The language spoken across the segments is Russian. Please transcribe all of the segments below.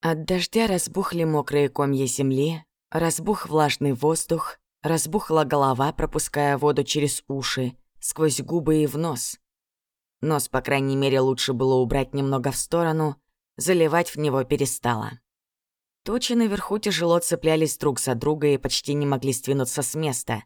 От дождя разбухли мокрые комья земли, разбух влажный воздух, разбухла голова, пропуская воду через уши, сквозь губы и в нос. Нос, по крайней мере, лучше было убрать немного в сторону, заливать в него перестала. Тучи наверху тяжело цеплялись друг за друга и почти не могли сдвинуться с места.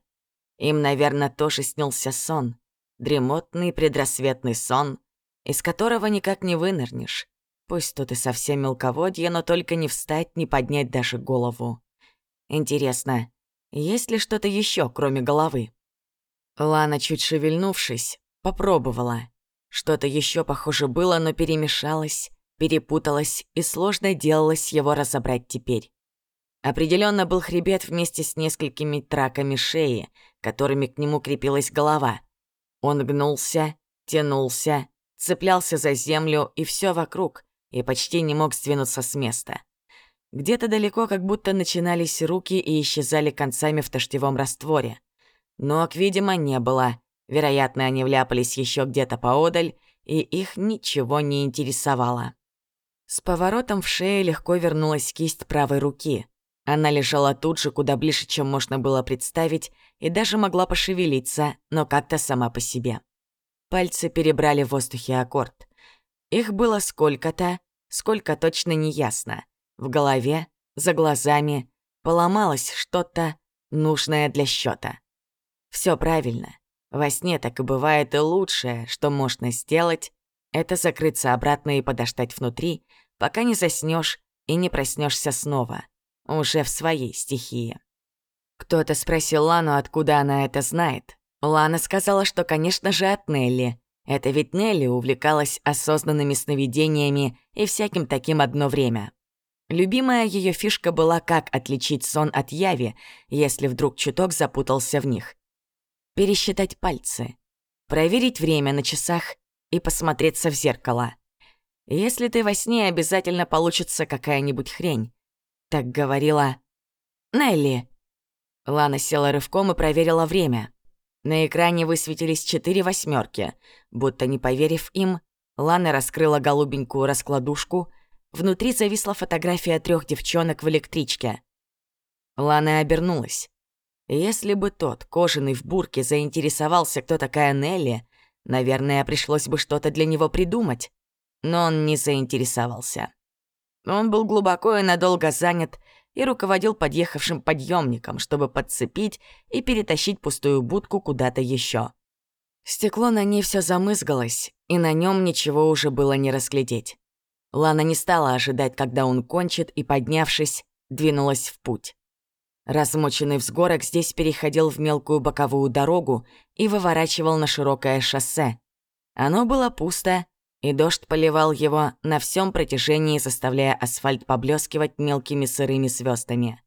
Им, наверное, тоже снился сон. Дремотный предрассветный сон, из которого никак не вынырнешь. Пусть тут и совсем мелководье, но только не встать, не поднять даже голову. Интересно, есть ли что-то еще, кроме головы? Лана, чуть шевельнувшись, попробовала. Что-то еще похоже было, но перемешалось, перепуталось, и сложно делалось его разобрать теперь. Определенно был хребет вместе с несколькими траками шеи, которыми к нему крепилась голова. Он гнулся, тянулся, цеплялся за землю и все вокруг, и почти не мог сдвинуться с места. Где-то далеко как будто начинались руки и исчезали концами в дождевом растворе. Ног, видимо, не было. Вероятно, они вляпались еще где-то поодаль, и их ничего не интересовало. С поворотом в шее легко вернулась кисть правой руки. Она лежала тут же, куда ближе, чем можно было представить, и даже могла пошевелиться, но как-то сама по себе. Пальцы перебрали в воздухе аккорд. Их было сколько-то, сколько точно не ясно. В голове, за глазами, поломалось что-то, нужное для счета. Все правильно. Во сне так и бывает, и лучшее, что можно сделать, это закрыться обратно и подождать внутри, пока не заснешь и не проснешься снова, уже в своей стихии. Кто-то спросил Лану, откуда она это знает. Лана сказала, что, конечно же, от Нелли. Это ведь Нелли увлекалась осознанными сновидениями и всяким таким одно время. Любимая ее фишка была, как отличить сон от яви, если вдруг чуток запутался в них. Пересчитать пальцы, проверить время на часах и посмотреться в зеркало. Если ты во сне, обязательно получится какая-нибудь хрень. Так говорила Нелли. Лана села рывком и проверила время. На экране высветились четыре восьмерки. Будто не поверив им, Лана раскрыла голубенькую раскладушку. Внутри зависла фотография трех девчонок в электричке. Лана обернулась. Если бы тот, кожаный в бурке, заинтересовался, кто такая Нелли, наверное, пришлось бы что-то для него придумать. Но он не заинтересовался. Он был глубоко и надолго занят и руководил подъехавшим подъемником, чтобы подцепить и перетащить пустую будку куда-то еще. Стекло на ней все замызгалось, и на нем ничего уже было не разглядеть. Лана не стала ожидать, когда он кончит, и, поднявшись, двинулась в путь. Размоченный взгорок здесь переходил в мелкую боковую дорогу и выворачивал на широкое шоссе. Оно было пусто, и дождь поливал его на всем протяжении, заставляя асфальт поблескивать мелкими сырыми звездами.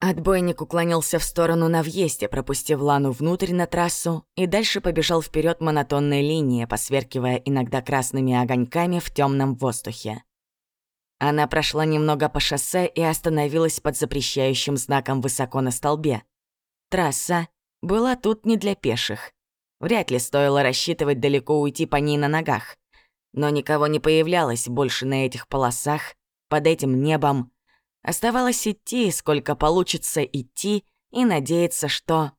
Отбойник уклонился в сторону на въезде, пропустив Лану внутрь на трассу, и дальше побежал вперед монотонной линией, посверкивая иногда красными огоньками в темном воздухе. Она прошла немного по шоссе и остановилась под запрещающим знаком высоко на столбе. Трасса была тут не для пеших. Вряд ли стоило рассчитывать далеко уйти по ней на ногах но никого не появлялось больше на этих полосах, под этим небом. Оставалось идти, сколько получится идти, и надеяться, что...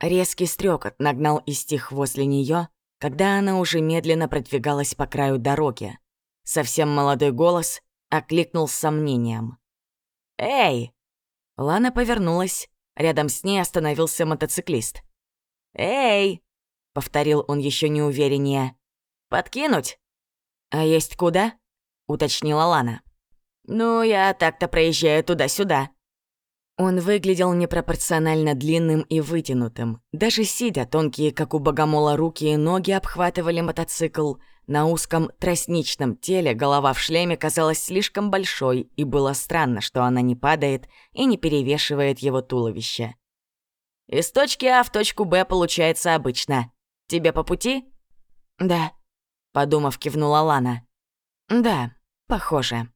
Резкий стрекот нагнал и стих возле нее, когда она уже медленно продвигалась по краю дороги. Совсем молодой голос окликнул с сомнением. «Эй!» Лана повернулась. Рядом с ней остановился мотоциклист. «Эй!» — повторил он еще неувереннее. «Подкинуть?» «А есть куда?» — уточнила Лана. «Ну, я так-то проезжаю туда-сюда». Он выглядел непропорционально длинным и вытянутым. Даже сидя, тонкие, как у богомола, руки и ноги обхватывали мотоцикл. На узком тростничном теле голова в шлеме казалась слишком большой, и было странно, что она не падает и не перевешивает его туловище. «Из точки А в точку Б получается обычно. Тебе по пути?» «Да», Подумав, кивнула Лана. «Да, похоже».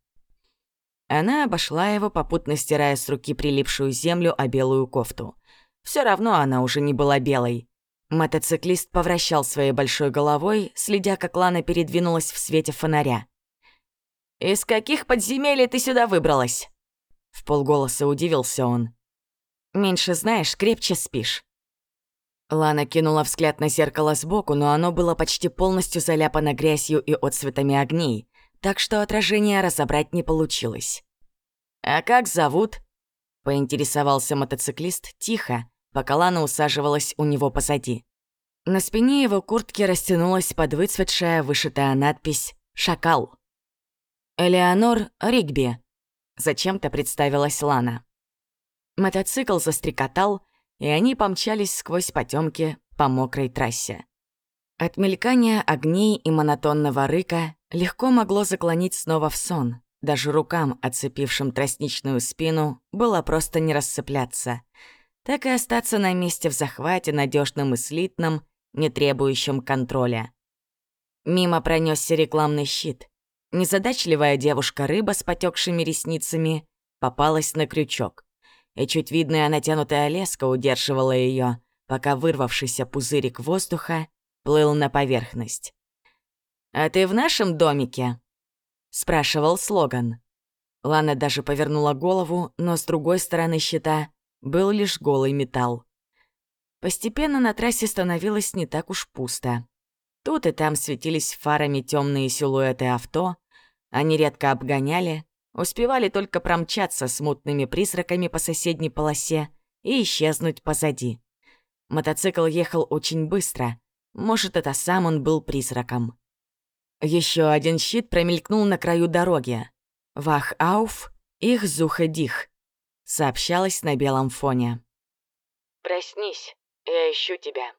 Она обошла его, попутно стирая с руки прилипшую землю о белую кофту. Все равно она уже не была белой. Мотоциклист повращал своей большой головой, следя, как Лана передвинулась в свете фонаря. «Из каких подземелий ты сюда выбралась?» В полголоса удивился он. «Меньше знаешь, крепче спишь». Лана кинула взгляд на зеркало сбоку, но оно было почти полностью заляпано грязью и отцветами огней, так что отражение разобрать не получилось. «А как зовут?» — поинтересовался мотоциклист тихо, пока Лана усаживалась у него позади. На спине его куртки растянулась подвыцветшая вышитая надпись «Шакал». «Элеонор Ригби», — зачем-то представилась Лана. Мотоцикл застрекотал, и они помчались сквозь потемки по мокрой трассе. От мелькания огней и монотонного рыка легко могло заклонить снова в сон. Даже рукам, отцепившим тростничную спину, было просто не рассыпляться. Так и остаться на месте в захвате, надежном и слитном, не требующим контроля. Мимо пронесся рекламный щит. Незадачливая девушка-рыба с потекшими ресницами попалась на крючок. И чуть видная натянутая леска удерживала ее, пока вырвавшийся пузырик воздуха плыл на поверхность. «А ты в нашем домике?» — спрашивал слоган. Лана даже повернула голову, но с другой стороны щита был лишь голый металл. Постепенно на трассе становилось не так уж пусто. Тут и там светились фарами темные силуэты авто, они редко обгоняли, успевали только промчаться смутными призраками по соседней полосе и исчезнуть позади. Мотоцикл ехал очень быстро, может, это сам он был призраком. Еще один щит промелькнул на краю дороги. «Вах ауф, их зуха дих», сообщалось на белом фоне. «Проснись, я ищу тебя».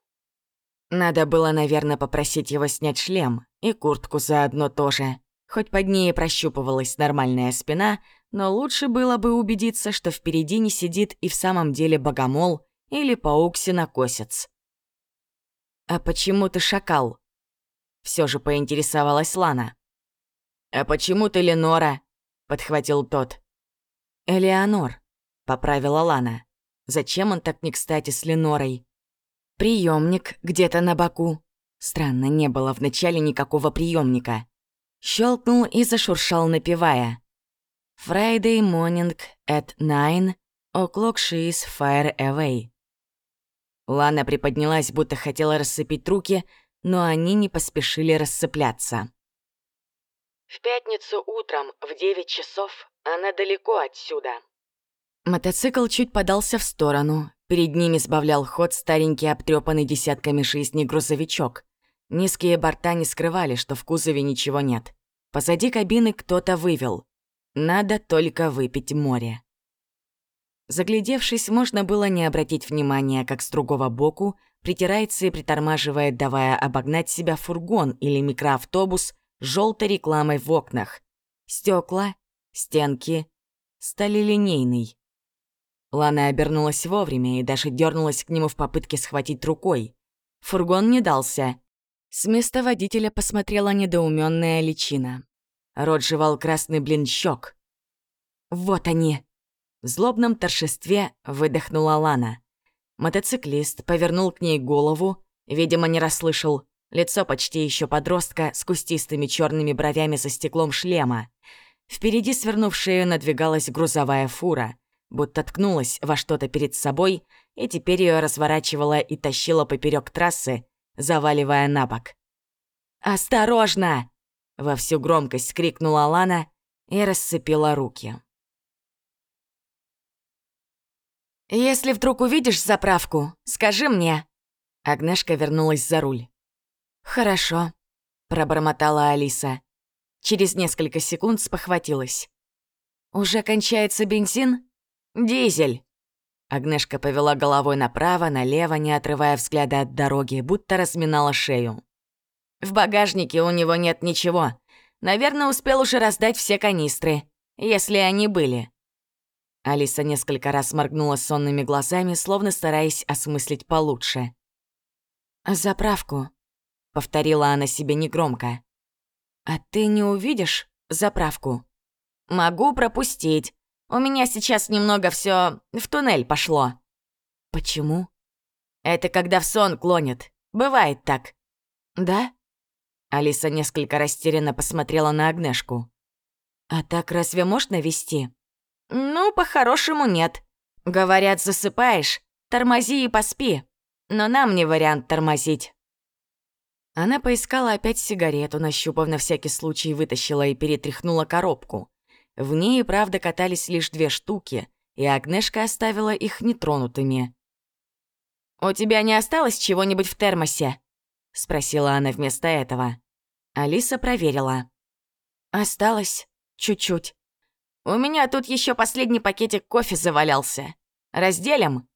Надо было, наверное, попросить его снять шлем и куртку заодно тоже. Хоть под ней прощупывалась нормальная спина, но лучше было бы убедиться, что впереди не сидит и в самом деле богомол или паук-синокосец. «А почему ты шакал?» Все же поинтересовалась Лана. «А почему ты Ленора?» — подхватил тот. «Элеонор», — поправила Лана. «Зачем он так не кстати с Ленорой?» Приемник где-то на боку. Странно, не было вначале никакого приемника. Щелкнул и зашуршал, напевая. Friday morning at nine o'clock she is far away. Лана приподнялась, будто хотела рассыпить руки, но они не поспешили рассыпляться. «В пятницу утром в девять часов она далеко отсюда». Мотоцикл чуть подался в сторону, Перед ними сбавлял ход старенький обтрепанный десятками жизней грузовичок. Низкие борта не скрывали, что в кузове ничего нет. Позади кабины кто-то вывел. Надо только выпить море. Заглядевшись, можно было не обратить внимания, как с другого боку притирается и притормаживает, давая обогнать себя фургон или микроавтобус с желтой рекламой в окнах. Стекла, стенки, сталелинейный. Лана обернулась вовремя и даже дернулась к нему в попытке схватить рукой. Фургон не дался. С места водителя посмотрела недоуменная личина. Рот жевал красный блин щек. «Вот они!» В злобном торжестве выдохнула Лана. Мотоциклист повернул к ней голову, видимо, не расслышал. Лицо почти еще подростка с кустистыми черными бровями за стеклом шлема. Впереди свернувшая надвигалась грузовая фура будто ткнулась во что-то перед собой, и теперь ее разворачивала и тащила поперек трассы, заваливая на бок. «Осторожно!» — во всю громкость крикнула Лана и расцепила руки. «Если вдруг увидишь заправку, скажи мне». Агнешка вернулась за руль. «Хорошо», — пробормотала Алиса. Через несколько секунд спохватилась. «Уже кончается бензин?» «Дизель!» Агнешка повела головой направо, налево, не отрывая взгляда от дороги, будто разминала шею. «В багажнике у него нет ничего. Наверное, успел уже раздать все канистры, если они были». Алиса несколько раз моргнула сонными глазами, словно стараясь осмыслить получше. «Заправку», — повторила она себе негромко. «А ты не увидишь заправку?» «Могу пропустить. У меня сейчас немного все в туннель пошло». «Почему?» «Это когда в сон клонит. Бывает так». «Да?» Алиса несколько растерянно посмотрела на Агнешку. А так разве можно вести? Ну, по-хорошему нет. Говорят, засыпаешь, тормози и поспи. Но нам не вариант тормозить. Она поискала опять сигарету, нащупав на всякий случай, вытащила и перетряхнула коробку. В ней, правда, катались лишь две штуки, и Агнешка оставила их нетронутыми. «У тебя не осталось чего-нибудь в термосе?» — спросила она вместо этого. Алиса проверила. «Осталось чуть-чуть. У меня тут еще последний пакетик кофе завалялся. Разделим?»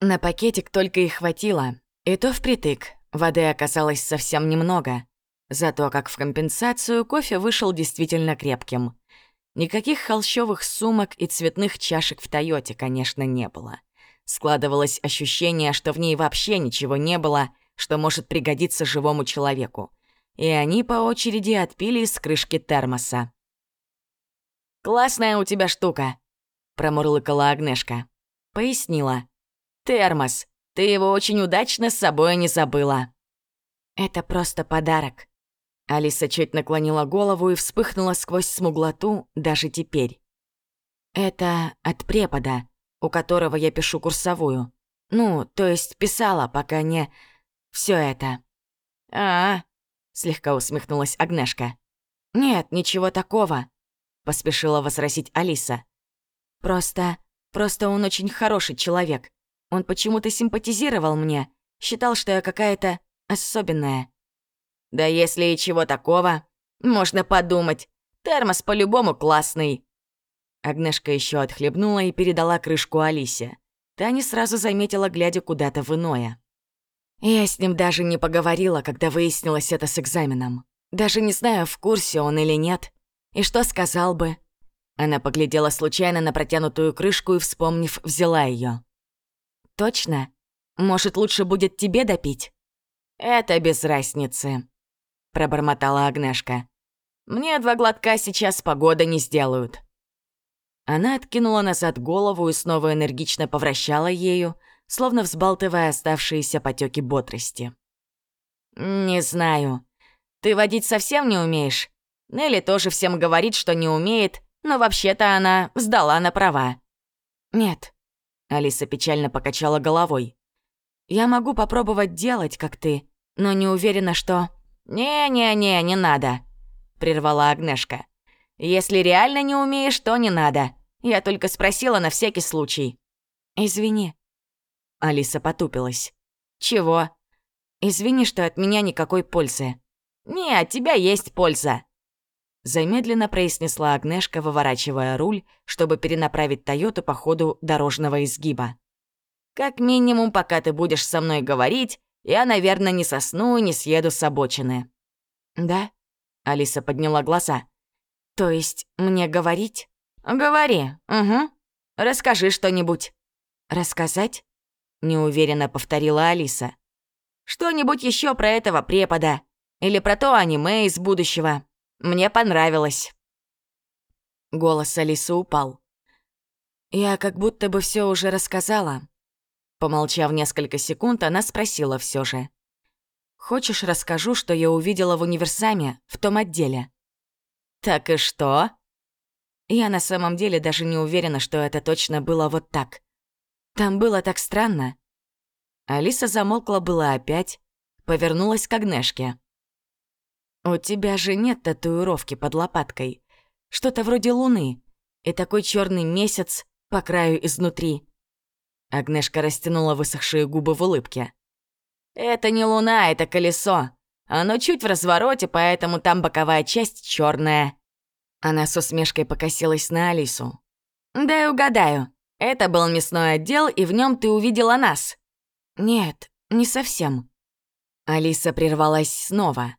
На пакетик только и хватило, и то впритык, Воды оказалось совсем немного. Зато как в компенсацию кофе вышел действительно крепким. Никаких холщовых сумок и цветных чашек в Тойоте, конечно, не было. Складывалось ощущение, что в ней вообще ничего не было, что может пригодиться живому человеку. И они по очереди отпили из крышки термоса. «Классная у тебя штука», — промурлыкала Агнешка. Пояснила. «Термос. Ты его очень удачно с собой не забыла». «Это просто подарок». Алиса чуть наклонила голову и вспыхнула сквозь смуглоту даже теперь. «Это от препода, у которого я пишу курсовую. Ну, то есть писала, пока не... все это». «А-а», — слегка усмехнулась Агнешка. «Нет, ничего такого», — поспешила возразить Алиса. «Просто... просто он очень хороший человек. Он почему-то симпатизировал мне, считал, что я какая-то особенная. Да если и чего такого, можно подумать. Термос по-любому классный. Агнешка еще отхлебнула и передала крышку Алисе. Та не сразу заметила, глядя куда-то в иное. Я с ним даже не поговорила, когда выяснилось это с экзаменом. Даже не знаю, в курсе он или нет. И что сказал бы. Она поглядела случайно на протянутую крышку и, вспомнив, взяла ее. «Точно? Может, лучше будет тебе допить?» «Это без разницы», — пробормотала Агнешка. «Мне два глотка сейчас погода не сделают». Она откинула назад голову и снова энергично повращала ею, словно взбалтывая оставшиеся потеки бодрости. «Не знаю. Ты водить совсем не умеешь? Нелли тоже всем говорит, что не умеет, но вообще-то она сдала на права». «Нет, Алиса печально покачала головой. «Я могу попробовать делать, как ты, но не уверена, что...» «Не-не-не, не надо», — прервала Агнешка. «Если реально не умеешь, то не надо. Я только спросила на всякий случай». «Извини». Алиса потупилась. «Чего?» «Извини, что от меня никакой пользы». «Не, от тебя есть польза», Замедленно произнесла Агнешка, выворачивая руль, чтобы перенаправить Тойоту по ходу дорожного изгиба. «Как минимум, пока ты будешь со мной говорить, я, наверное, не сосну и не съеду с обочины». «Да?» — Алиса подняла глаза. «То есть мне говорить?» «Говори, угу. Расскажи что-нибудь». «Рассказать?» — неуверенно повторила Алиса. «Что-нибудь еще про этого препода. Или про то аниме из будущего. Мне понравилось». Голос Алисы упал. «Я как будто бы все уже рассказала». Помолчав несколько секунд, она спросила все же. «Хочешь, расскажу, что я увидела в универсаме, в том отделе?» «Так и что?» Я на самом деле даже не уверена, что это точно было вот так. Там было так странно. Алиса замолкла была опять, повернулась к Агнешке. «У тебя же нет татуировки под лопаткой. Что-то вроде луны. И такой черный месяц по краю изнутри». Агнешка растянула высохшие губы в улыбке. «Это не луна, это колесо. Оно чуть в развороте, поэтому там боковая часть черная. Она с усмешкой покосилась на Алису. «Дай угадаю. Это был мясной отдел, и в нем ты увидела нас». «Нет, не совсем». Алиса прервалась снова.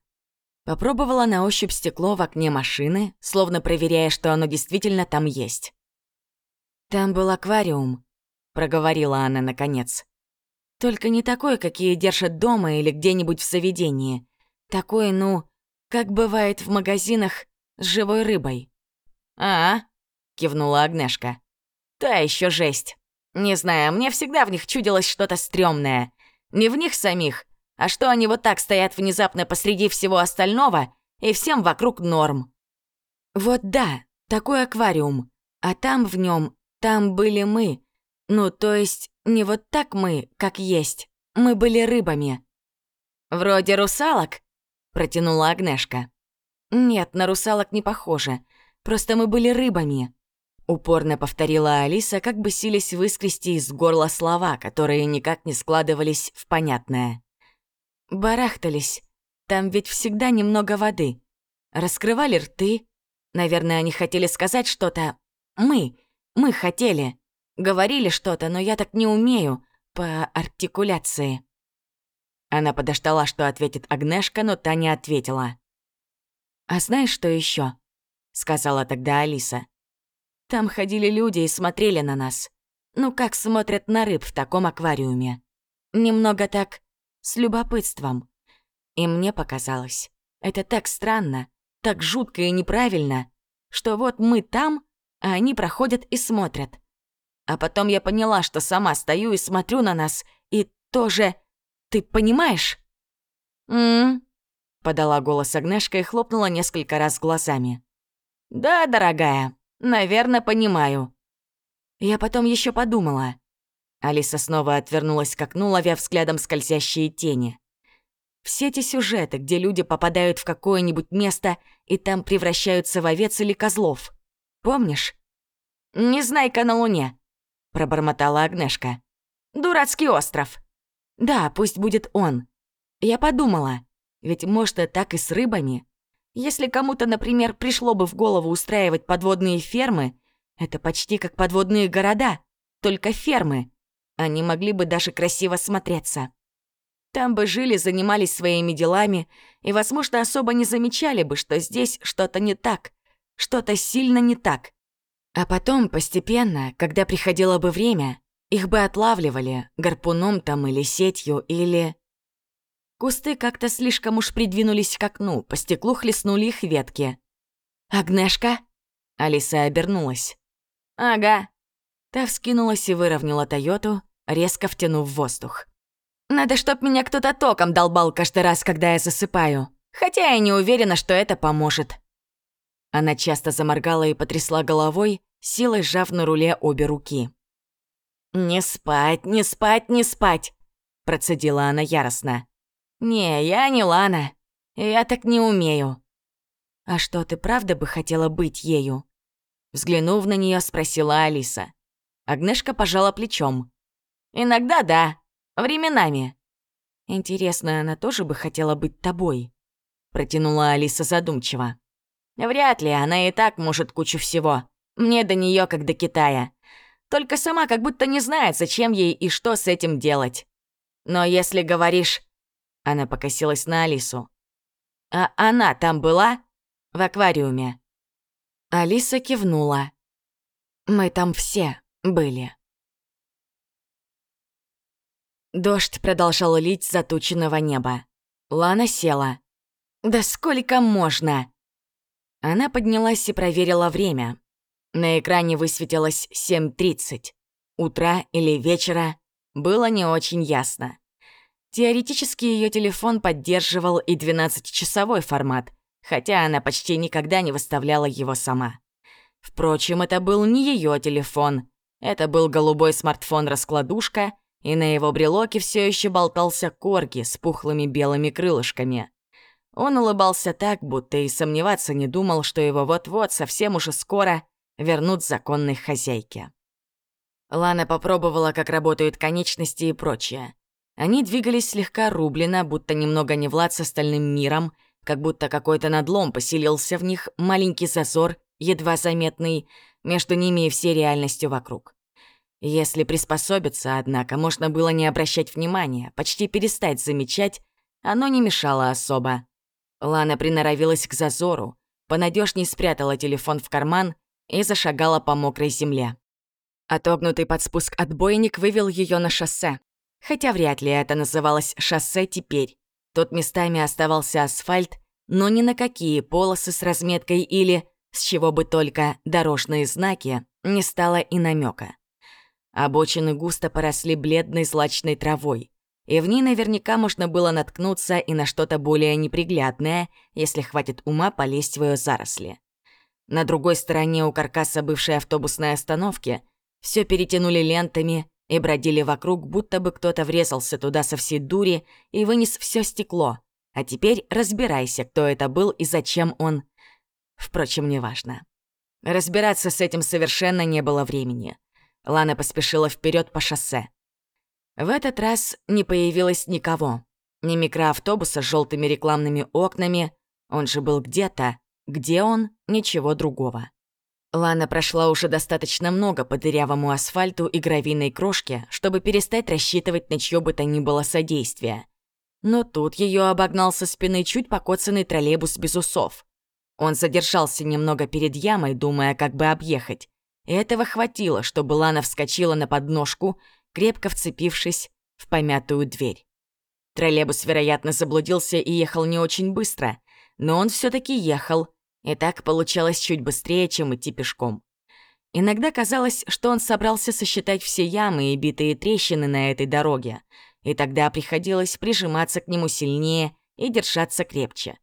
Попробовала на ощупь стекло в окне машины, словно проверяя, что оно действительно там есть. «Там был аквариум», — проговорила она наконец. «Только не такой, какие держат дома или где-нибудь в заведении. Такой, ну, как бывает в магазинах с живой рыбой». «А, — кивнула Агнешка. «Та еще жесть. Не знаю, мне всегда в них чудилось что-то стрёмное. Не в них самих, а что они вот так стоят внезапно посреди всего остального, и всем вокруг норм? Вот да, Такой аквариум. А там в нем, там были мы. Ну, то есть, не вот так мы, как есть. Мы были рыбами. «Вроде русалок?» — протянула Агнешка. «Нет, на русалок не похоже. Просто мы были рыбами». Упорно повторила Алиса, как бы сились выскрести из горла слова, которые никак не складывались в понятное. Барахтались. Там ведь всегда немного воды. Раскрывали рты. Наверное, они хотели сказать что-то. Мы. Мы хотели. Говорили что-то, но я так не умею. По артикуляции. Она подождала, что ответит Агнешка, но та не ответила. «А знаешь, что еще? сказала тогда Алиса. «Там ходили люди и смотрели на нас. Ну, как смотрят на рыб в таком аквариуме. Немного так, с любопытством. И мне показалось, это так странно, так жутко и неправильно, что вот мы там, а они проходят и смотрят. А потом я поняла, что сама стою и смотрю на нас, и тоже... Ты понимаешь? «М-м», подала голос Агнешка и хлопнула несколько раз глазами. «Да, дорогая, наверное, понимаю». Я потом еще подумала. Алиса снова отвернулась к окну, ловя взглядом скользящие тени. Все эти сюжеты, где люди попадают в какое-нибудь место и там превращаются в овец или козлов. Помнишь? «Незнайка на Луне», — пробормотала Агнешка. «Дурацкий остров». «Да, пусть будет он. Я подумала, ведь может и так и с рыбами. Если кому-то, например, пришло бы в голову устраивать подводные фермы, это почти как подводные города, только фермы. Они могли бы даже красиво смотреться. Там бы жили, занимались своими делами и, возможно, особо не замечали бы, что здесь что-то не так, что-то сильно не так. А потом, постепенно, когда приходило бы время, их бы отлавливали гарпуном там или сетью, или... Кусты как-то слишком уж придвинулись к окну, по стеклу хлестнули их ветки. «Агнешка?» Алиса обернулась. «Ага». Та вскинулась и выровняла Тойоту, резко втянув воздух. «Надо, чтоб меня кто-то током долбал каждый раз, когда я засыпаю. Хотя я не уверена, что это поможет». Она часто заморгала и потрясла головой, силой сжав на руле обе руки. «Не спать, не спать, не спать!» – процедила она яростно. «Не, я не Лана. Я так не умею». «А что, ты правда бы хотела быть ею?» Взглянув на нее, спросила Алиса. Агнешка пожала плечом. «Иногда да, временами». «Интересно, она тоже бы хотела быть тобой?» Протянула Алиса задумчиво. Вряд ли, она и так может кучу всего. Мне до нее как до Китая. Только сама как будто не знает, зачем ей и что с этим делать. Но если говоришь... Она покосилась на Алису. А она там была? В аквариуме. Алиса кивнула. Мы там все были. Дождь продолжал лить с затученного неба. Лана села. «Да сколько можно?» Она поднялась и проверила время. На экране высветилось 7.30. Утра или вечера было не очень ясно. Теоретически ее телефон поддерживал и 12-часовой формат, хотя она почти никогда не выставляла его сама. Впрочем, это был не ее телефон. Это был голубой смартфон-раскладушка, и на его брелоке все еще болтался корги с пухлыми белыми крылышками. Он улыбался так, будто и сомневаться не думал, что его вот-вот, совсем уже скоро, вернут законной хозяйке. Лана попробовала, как работают конечности и прочее. Они двигались слегка рублено, будто немного не влад с остальным миром, как будто какой-то надлом поселился в них, маленький зазор, едва заметный, между ними и всей реальностью вокруг. Если приспособиться, однако, можно было не обращать внимания, почти перестать замечать, оно не мешало особо. Лана приноровилась к зазору, понадежней спрятала телефон в карман и зашагала по мокрой земле. Отогнутый под спуск отбойник вывел ее на шоссе. Хотя вряд ли это называлось шоссе теперь. Тут местами оставался асфальт, но ни на какие полосы с разметкой или, с чего бы только, дорожные знаки не стало и намека. Обочины густо поросли бледной злачной травой и в ней наверняка можно было наткнуться и на что-то более неприглядное, если хватит ума полезть в ее заросли. На другой стороне у каркаса бывшей автобусной остановки все перетянули лентами и бродили вокруг, будто бы кто-то врезался туда со всей дури и вынес все стекло. А теперь разбирайся, кто это был и зачем он. Впрочем, неважно. Разбираться с этим совершенно не было времени. Лана поспешила вперед по шоссе. В этот раз не появилось никого. Ни микроавтобуса с желтыми рекламными окнами, он же был где-то, где он, ничего другого. Лана прошла уже достаточно много по дырявому асфальту и гравийной крошке, чтобы перестать рассчитывать на чьё бы то ни было содействие. Но тут ее обогнал со спины чуть покоцанный троллейбус без усов. Он задержался немного перед ямой, думая, как бы объехать. И этого хватило, чтобы Лана вскочила на подножку, крепко вцепившись в помятую дверь. Троллейбус, вероятно, заблудился и ехал не очень быстро, но он все таки ехал, и так получалось чуть быстрее, чем идти пешком. Иногда казалось, что он собрался сосчитать все ямы и битые трещины на этой дороге, и тогда приходилось прижиматься к нему сильнее и держаться крепче.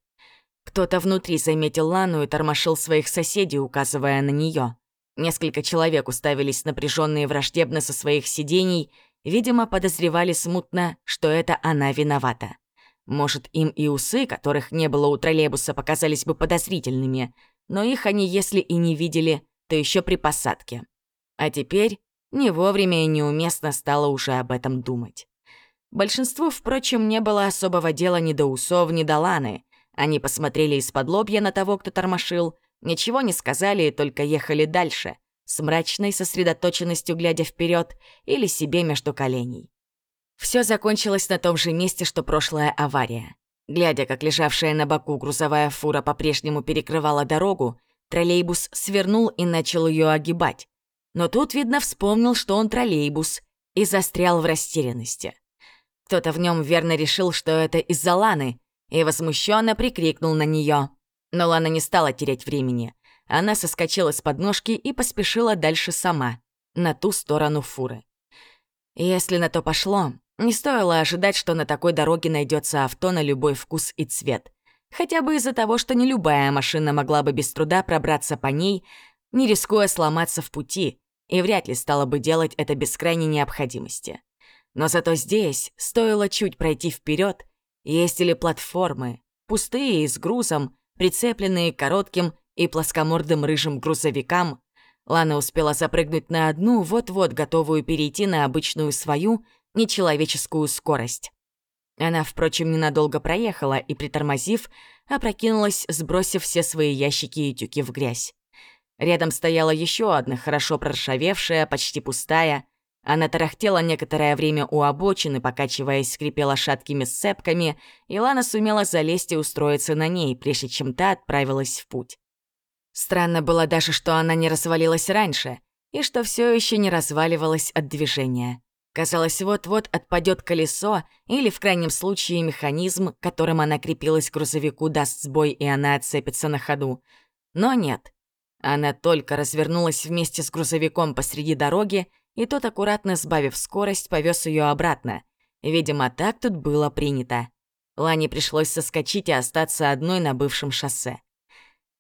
Кто-то внутри заметил Лану и тормошил своих соседей, указывая на нее. Несколько человек уставились напряженные враждебно со своих сидений, видимо, подозревали смутно, что это она виновата. Может, им и усы, которых не было у троллейбуса, показались бы подозрительными, но их они, если и не видели, то еще при посадке. А теперь не вовремя и неуместно стало уже об этом думать. Большинству, впрочем, не было особого дела ни до усов, ни до ланы. Они посмотрели из-под лобья на того, кто тормошил, ничего не сказали и только ехали дальше, с мрачной сосредоточенностью глядя вперед или себе между коленей. Все закончилось на том же месте, что прошлая авария. Глядя, как лежавшая на боку грузовая фура по-прежнему перекрывала дорогу, троллейбус свернул и начал ее огибать. Но тут, видно, вспомнил, что он троллейбус, и застрял в растерянности. Кто-то в нем верно решил, что это из-за Ланы, и возмущенно прикрикнул на нее. Но Лана не стала терять времени. Она соскочила с подножки и поспешила дальше сама, на ту сторону фуры. Если на то пошло, не стоило ожидать, что на такой дороге найдется авто на любой вкус и цвет. Хотя бы из-за того, что не любая машина могла бы без труда пробраться по ней, не рискуя сломаться в пути, и вряд ли стала бы делать это без крайней необходимости. Но зато здесь стоило чуть пройти вперед, ездили платформы, пустые и с грузом, прицепленные коротким и плоскомордым рыжим грузовикам. Лана успела запрыгнуть на одну, вот-вот готовую перейти на обычную свою — нечеловеческую скорость. Она, впрочем, ненадолго проехала и, притормозив, опрокинулась, сбросив все свои ящики и тюки в грязь. Рядом стояла еще одна, хорошо проржавевшая, почти пустая. Она тарахтела некоторое время у обочины, покачиваясь, скрипела шаткими сцепками, и Лана сумела залезть и устроиться на ней, прежде чем та отправилась в путь. Странно было даже, что она не развалилась раньше, и что все еще не разваливалась от движения. Казалось, вот-вот отпадет колесо, или в крайнем случае механизм, которым она крепилась к грузовику, даст сбой, и она отцепится на ходу. Но нет. Она только развернулась вместе с грузовиком посреди дороги, и тот, аккуратно сбавив скорость, повез ее обратно. Видимо, так тут было принято. Лане пришлось соскочить и остаться одной на бывшем шоссе.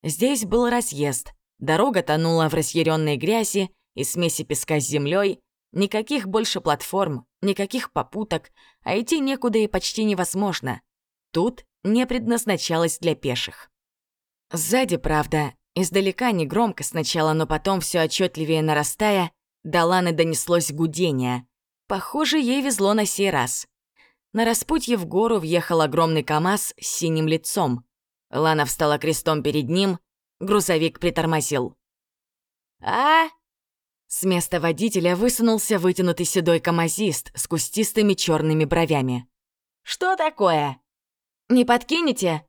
Здесь был разъезд. Дорога тонула в разъяренной грязи и смеси песка с землей, Никаких больше платформ, никаких попуток, а идти некуда и почти невозможно. Тут не предназначалось для пеших. Сзади, правда, издалека негромко сначала, но потом все отчетливее нарастая, до Ланы донеслось гудение. Похоже, ей везло на сей раз. На распутье в гору въехал огромный КАМАЗ с синим лицом. Лана встала крестом перед ним, грузовик притормозил. «А?» С места водителя высунулся вытянутый седой камазист с кустистыми черными бровями. «Что такое? Не подкинете?»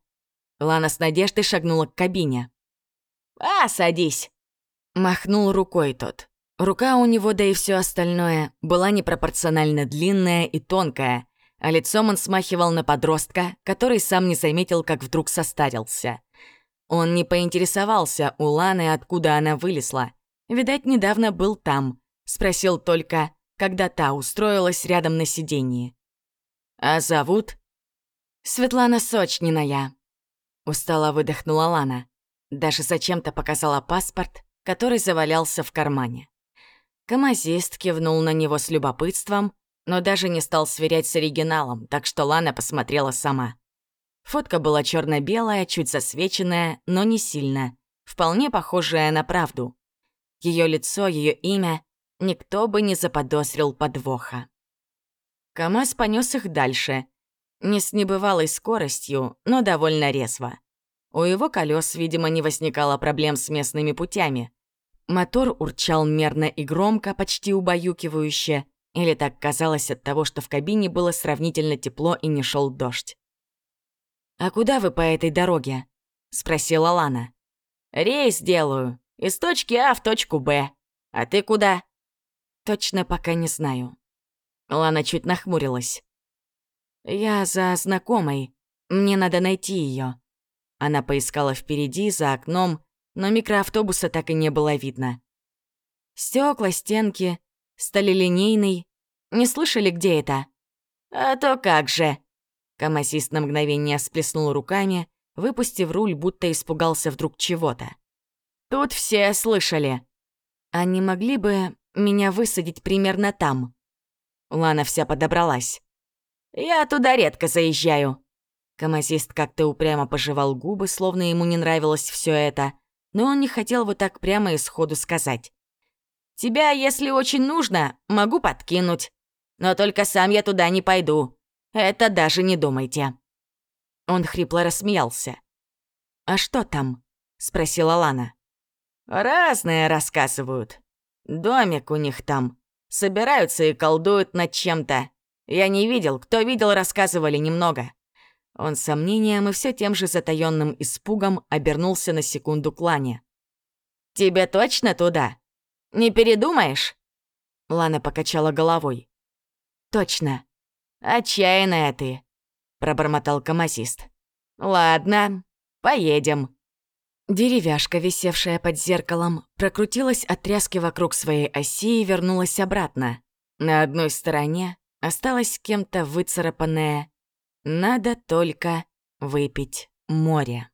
Лана с надеждой шагнула к кабине. «А, садись!» Махнул рукой тот. Рука у него, да и все остальное, была непропорционально длинная и тонкая, а лицом он смахивал на подростка, который сам не заметил, как вдруг состарился. Он не поинтересовался у Ланы, откуда она вылезла, Видать, недавно был там. Спросил только, когда та устроилась рядом на сиденье. «А зовут?» «Светлана Сочниная», — устало выдохнула Лана. Даже зачем-то показала паспорт, который завалялся в кармане. Камазист кивнул на него с любопытством, но даже не стал сверять с оригиналом, так что Лана посмотрела сама. Фотка была черно белая чуть засвеченная, но не сильно, вполне похожая на правду. Ее лицо, ее имя — никто бы не заподозрил подвоха. КамАЗ понес их дальше. Не с небывалой скоростью, но довольно резво. У его колес, видимо, не возникало проблем с местными путями. Мотор урчал мерно и громко, почти убаюкивающе, или так казалось от того, что в кабине было сравнительно тепло и не шел дождь. «А куда вы по этой дороге?» — спросила Лана. «Рейс делаю. Из точки А в точку Б. А ты куда?» «Точно пока не знаю». Лана чуть нахмурилась. «Я за знакомой. Мне надо найти ее. Она поискала впереди, за окном, но микроавтобуса так и не было видно. Стекла, стенки, сталелинейный. Не слышали, где это? А то как же. Камасист на мгновение сплеснул руками, выпустив руль, будто испугался вдруг чего-то. Тут все слышали. Они могли бы меня высадить примерно там. Лана вся подобралась. Я туда редко заезжаю. Камазист как-то упрямо пожевал губы, словно ему не нравилось все это, но он не хотел вот так прямо и сходу сказать. «Тебя, если очень нужно, могу подкинуть. Но только сам я туда не пойду. Это даже не думайте». Он хрипло рассмеялся. «А что там?» — спросила Лана. «Разное рассказывают. Домик у них там. Собираются и колдуют над чем-то. Я не видел, кто видел, рассказывали немного. Он с сомнением и все тем же затаённым испугом обернулся на секунду к Лане. «Тебе точно туда? Не передумаешь?» Лана покачала головой. «Точно. Отчаянная ты», — пробормотал камасист. «Ладно, поедем». Деревяшка, висевшая под зеркалом, прокрутилась от тряски вокруг своей оси и вернулась обратно. На одной стороне осталась кем-то выцарапанная надо только выпить море.